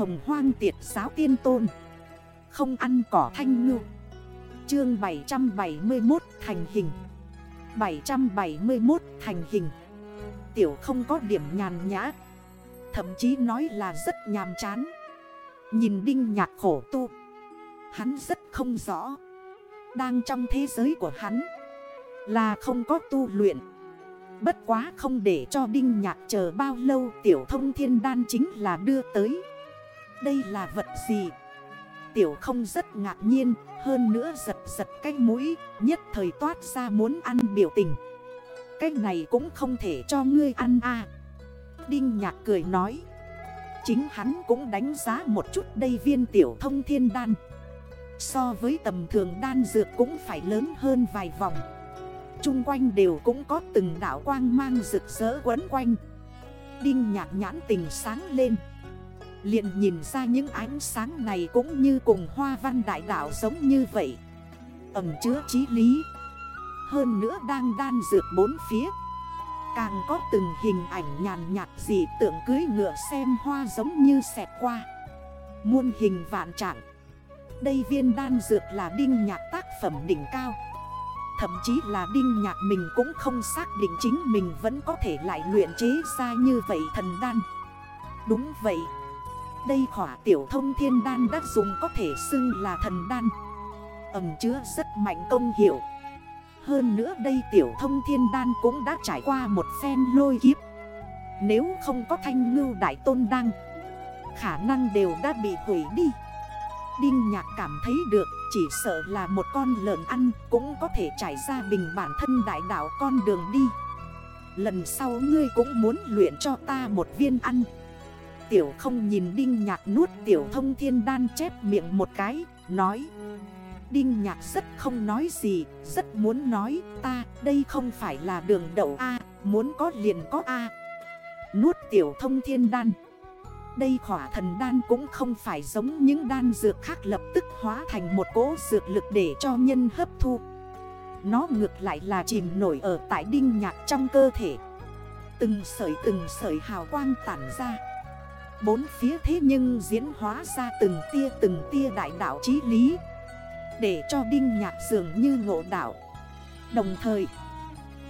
hồng hoang tiệt giáo tiên tôn. Không ăn cỏ thanh ngư. Chương 771 thành hình. 771 thành hình. Tiểu không có điểm nhàn nhã. Thậm chí nói là rất nhàm chán. Nhìn đinh nhạc khổ tu. Hắn rất không rõ. Đang trong thế giới của hắn Là không có tu luyện. Bất quá không để cho đinh nhạc chờ bao lâu, Tiểu thông thiên đan chính là đưa tới. Đây là vật gì? Tiểu không rất ngạc nhiên, Hơn nữa giật giật cái mũi, Nhất thời toát ra muốn ăn biểu tình. Cái này cũng không thể cho ngươi ăn à. Đinh nhạc cười nói. Chính hắn cũng đánh giá một chút đây viên tiểu thông thiên đan. So với tầm thường đan dược cũng phải lớn hơn vài vòng. Trung quanh đều cũng có từng đảo quang mang rực rỡ quấn quanh. Đinh nhạc nhãn tình sáng lên liền nhìn ra những ánh sáng này cũng như cùng hoa văn đại đảo giống như vậy. Ẩm chứa trí lý. Hơn nữa đang đan dược bốn phía. Càng có từng hình ảnh nhàn nhạt dị tượng cưới ngựa xem hoa giống như xẹt qua. Muôn hình vạn trạng. Đây viên đan dược là đinh nhạc tác phẩm đỉnh cao. Thậm chí là đinh nhạc mình cũng không xác định chính mình vẫn có thể lại luyện chế ra như vậy thần đan. Đúng vậy. Đây khỏa tiểu thông thiên đan đã dùng có thể xưng là thần đan. Ẩm chứa rất mạnh công hiệu. Hơn nữa đây tiểu thông thiên đan cũng đã trải qua một phen lôi kiếp. Nếu không có thanh ngưu đại tôn đăng, Khả năng đều đã bị hủy đi. Đinh nhạc cảm thấy được, Chỉ sợ là một con lợn ăn Cũng có thể trải ra bình bản thân đại đảo con đường đi. Lần sau ngươi cũng muốn luyện cho ta một viên ăn. Tiểu không nhìn đinh nhạc nuốt tiểu thông thiên đan chép miệng một cái, Nói. Đinh nhạc rất không nói gì, Rất muốn nói, ta, đây không phải là đường đậu A, Muốn có liền có A. Nuốt tiểu thông thiên đan. Đây khỏa thần đan cũng không phải giống những đan dược khác lập tức hóa thành một cỗ dược lực để cho nhân hấp thu. Nó ngược lại là chìm nổi ở tại đinh nhạc trong cơ thể. Từng sợi từng sợi hào quang tản ra. Bốn phía thế nhưng diễn hóa ra từng tia từng tia đại đạo trí lý, để cho Đinh Nhạc dường như ngộ đạo. Đồng thời,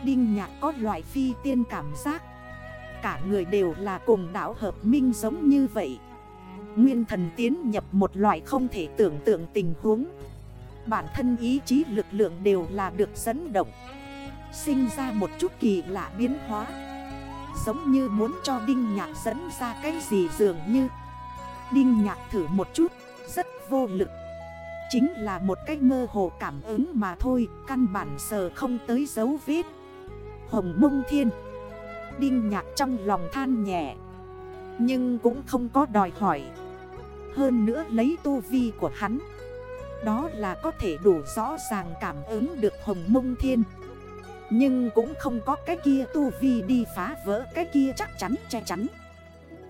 Đinh Nhạc có loại phi tiên cảm giác, Cả người đều là cùng đảo hợp minh giống như vậy. Nguyên thần tiến nhập một loại không thể tưởng tượng tình huống. Bản thân ý chí lực lượng đều là được dẫn động, Sinh ra một chút kỳ lạ biến hóa. Giống như muốn cho Đinh Nhạc dẫn ra cái gì dường như. Đinh Nhạc thử một chút, Rất vô lực. Chính là một cái mơ hồ cảm ứng mà thôi, Căn bản sờ không tới dấu vết. Hồng mông thiên. Đinh nhạc trong lòng than nhẹ, Nhưng cũng không có đòi hỏi. Hơn nữa lấy tu vi của hắn, Đó là có thể đủ rõ ràng cảm ứng được hồng mông thiên. Nhưng cũng không có cái kia tu vi đi phá vỡ cái kia chắc chắn che chắn.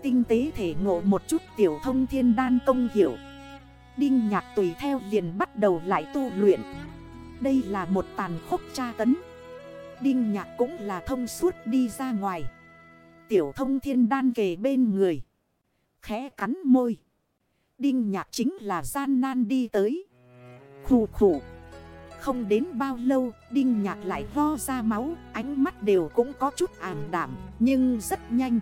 Tinh tế thể ngộ một chút tiểu thông thiên đan công hiểu Đinh nhạc tùy theo liền bắt đầu lại tu luyện. Đây là một tàn khốc tra tấn. Đinh nhạc cũng là thông suốt đi ra ngoài. Tiểu thông thiên đan kề bên người. Khẽ cắn môi. Đinh nhạc chính là gian nan đi tới. Khủ khủ không đến bao lâu, Đinh nhạc lại ho ra máu, Ánh mắt đều cũng có chút ảm đảm Nhưng rất nhanh.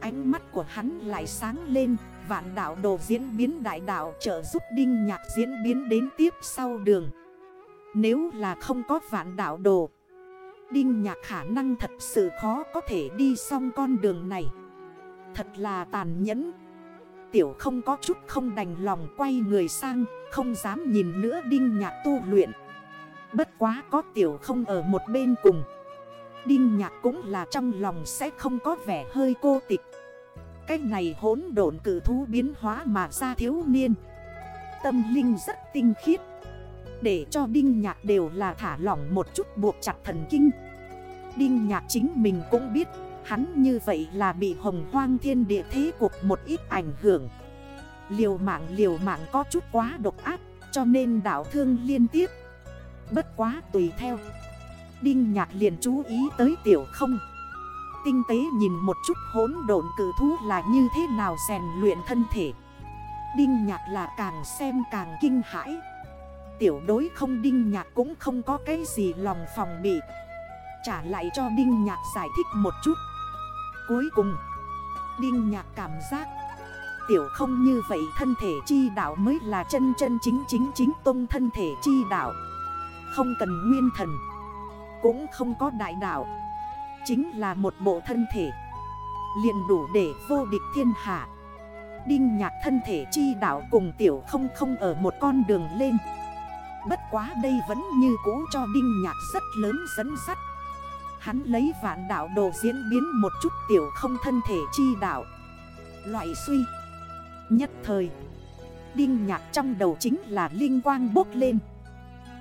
Ánh mắt của hắn lại sáng lên, Vạn đảo đồ diễn biến đại đảo trợ giúp đinh nhạc diễn biến đến tiếp sau đường. Nếu là không có vạn đảo đồ, Đinh nhạc khả năng thật sự khó có thể đi xong con đường này. Thật là tàn nhẫn. Tiểu không có chút không đành lòng quay người sang, Không dám nhìn nữa đinh nhạc tu luyện. Bất quá có tiểu không ở một bên cùng. Đinh nhạc cũng là trong lòng sẽ không có vẻ hơi cô tịch. Cái này hỗn độn cử thú biến hóa mà ra thiếu niên. Tâm linh rất tinh khiết. Để cho Đinh Nhạc đều là thả lỏng một chút buộc chặt thần kinh. Đinh Nhạc chính mình cũng biết, Hắn như vậy là bị hồng hoang thiên địa thế cuộc một ít ảnh hưởng. Liều mạng liều mạng có chút quá độc ác, Cho nên đảo thương liên tiếp. Bất quá tùy theo. Đinh Nhạc liền chú ý tới tiểu không. Tinh tế nhìn một chút hốn độn cử thú là như thế nào rèn luyện thân thể. Đinh nhạc là càng xem càng kinh hãi. Tiểu đối không đinh nhạc cũng không có cái gì lòng phòng bị. Trả lại cho đinh nhạc giải thích một chút. Cuối cùng, Đinh nhạc cảm giác Tiểu không như vậy thân thể chi đạo mới là chân chân chính chính chính tôn thân thể chi đạo. Không cần nguyên thần, Cũng không có đại đạo, Chính là một bộ thân thể, liền đủ để vô địch thiên hạ. Đinh nhạc thân thể chi đạo cùng tiểu không không ở một con đường lên. Bất quá đây vẫn như cũ cho đinh nhạc rất lớn dẫn sắt Hắn lấy vạn đạo đồ diễn biến một chút tiểu không thân thể chi đạo. Loại suy, Nhất thời, Đinh nhạc trong đầu chính là linh quang bốc lên.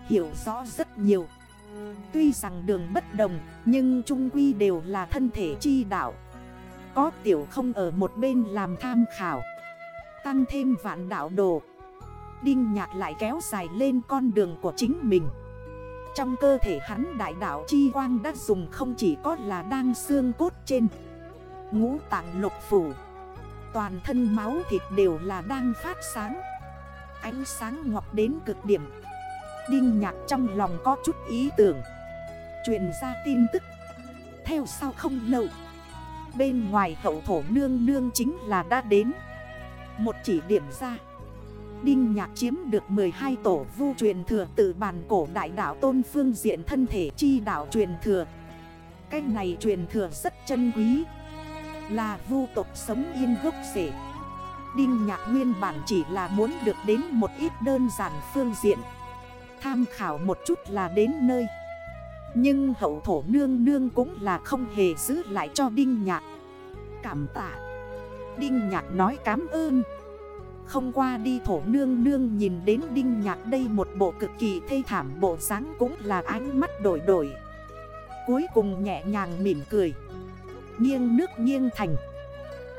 Hiểu rõ rất nhiều. Tuy rằng đường bất đồng, Nhưng trung quy đều là thân thể chi đạo. Có tiểu không ở một bên làm tham khảo. Tăng thêm vạn đạo đồ. Đinh nhạc lại kéo dài lên con đường của chính mình. Trong cơ thể hắn đại đạo chi quang đã dùng không chỉ có là đang xương cốt trên. Ngũ tạng lục phủ. Toàn thân máu thịt đều là đang phát sáng. Ánh sáng ngọc đến cực điểm. Đinh nhạc trong lòng có chút ý tưởng Truyền ra tin tức Theo sau không lâu Bên ngoài hậu thổ nương nương chính là đã đến Một chỉ điểm ra Đinh Nhạc chiếm được 12 tổ vu truyền thừa từ bàn cổ đại đảo tôn phương diện thân thể chi đảo truyền thừa. Cái này truyền thừa rất chân quý. Là vu tộc sống yên gốc rể Đinh Nhạc nguyên bản chỉ là muốn được đến một ít đơn giản phương diện. Tham khảo một chút là đến nơi. Nhưng hậu thổ nương nương cũng là không hề giữ lại cho Đinh Nhạc. Cảm tạ. Đinh Nhạc nói cảm ơn. Không qua đi thổ nương nương nhìn đến đinh nhạc đây một bộ cực kỳ thê thảm bộ dáng cũng là ánh mắt đổi đổi Cuối cùng nhẹ nhàng mỉm cười Nghiêng nước nghiêng thành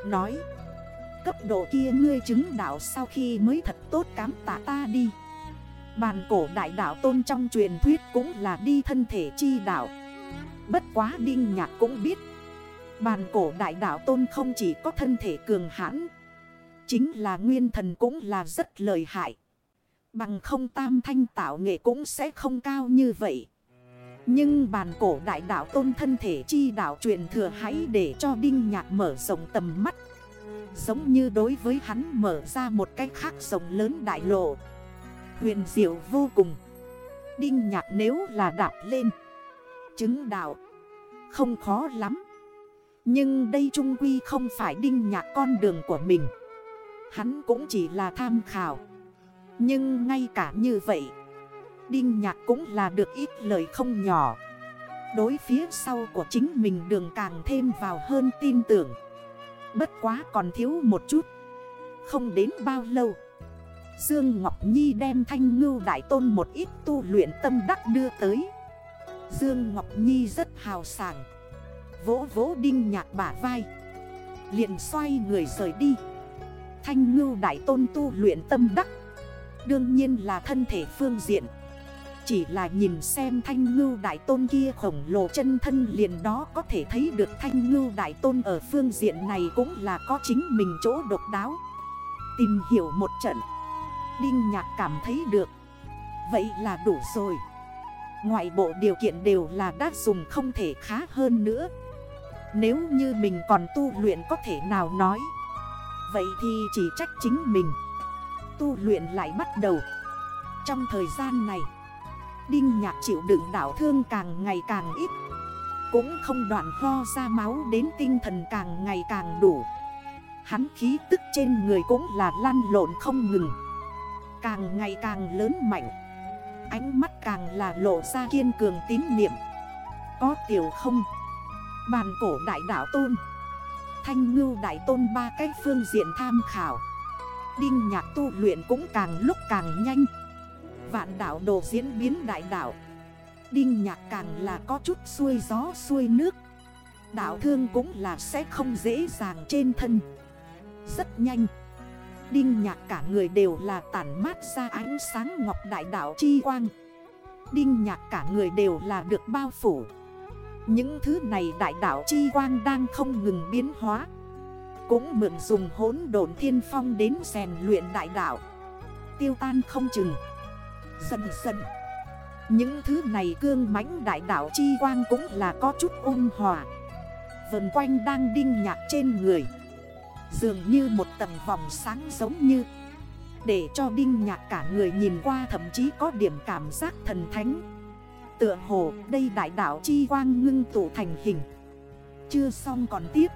Nói, Cấp độ kia ngươi chứng đạo sau khi mới thật tốt cám tạ ta đi Bàn cổ đại đạo tôn trong truyền thuyết cũng là đi thân thể chi đạo Bất quá đinh nhạc cũng biết Bàn cổ đại đạo tôn không chỉ có thân thể cường hãn, Chính là nguyên thần cũng là rất lợi hại. Bằng không tam thanh tạo nghệ cũng sẽ không cao như vậy. Nhưng bàn cổ đại đạo tôn thân thể chi đạo truyền thừa hãy để cho Đinh Nhạc mở rộng tầm mắt. Giống như đối với hắn mở ra một cách khác rộng lớn đại lộ. Huyền diệu vô cùng. Đinh Nhạc nếu là đạp lên. Chứng đạo. Không khó lắm. Nhưng đây trung quy không phải Đinh Nhạc con đường của mình. Hắn cũng chỉ là tham khảo Nhưng ngay cả như vậy, Đinh nhạc cũng là được ít lời không nhỏ Đối phía sau của chính mình đường càng thêm vào hơn tin tưởng Bất quá còn thiếu một chút Không đến bao lâu Dương Ngọc Nhi đem thanh ngưu đại tôn một ít tu luyện tâm đắc đưa tới. Dương Ngọc Nhi rất hào sảng, Vỗ vỗ đinh nhạc bả vai, liền xoay người rời đi. Thanh ngưu đại tôn tu luyện tâm đắc, Đương nhiên là thân thể phương diện. Chỉ là nhìn xem thanh ngưu đại tôn kia khổng lồ chân thân liền đó có thể thấy được thanh ngưu đại tôn ở phương diện này cũng là có chính mình chỗ độc đáo. Tìm hiểu một trận. Đinh nhạc cảm thấy được. Vậy là đủ rồi. Ngoại bộ điều kiện đều là đã dùng không thể khá hơn nữa. Nếu như mình còn tu luyện có thể nào nói. Vậy thì chỉ trách chính mình. Tu luyện lại bắt đầu. Trong thời gian này, Đinh nhạc chịu đựng đảo thương càng ngày càng ít. Cũng không đoạn ho ra máu đến tinh thần càng ngày càng đủ. Hắn khí tức trên người cũng là lăn lộn không ngừng. Càng ngày càng lớn mạnh. Ánh mắt càng là lộ ra kiên cường tín niệm. Có tiểu không? Bàn cổ đại đảo tôn. Thanh ngưu đại tôn ba cái phương diện tham khảo. Đinh nhạc tu luyện cũng càng lúc càng nhanh. Vạn đảo đồ diễn biến đại đảo Đinh nhạc càng là có chút xuôi gió xuôi nước. Đảo thương cũng là sẽ không dễ dàng trên thân. Rất nhanh. Đinh nhạc cả người đều là tản mát ra ánh sáng ngọc đại đảo chi quang. Đinh nhạc cả người đều là được bao phủ. Những thứ này đại đảo chi quang đang không ngừng biến hóa. Cũng mượn dùng hốn độn thiên phong đến rèn luyện đại đạo. Tiêu tan không chừng. Dần dần. Những thứ này cương mãnh đại đạo chi quang cũng là có chút ôn hòa. Vần quanh đang đinh nhạc trên người. Dường như một tầng vòng sáng giống như. Để cho đinh nhạc cả người nhìn qua thậm chí có điểm cảm giác thần thánh. Tựa hồ, đây đại đạo chi quang ngưng tụ thành hình. Chưa xong còn tiếp.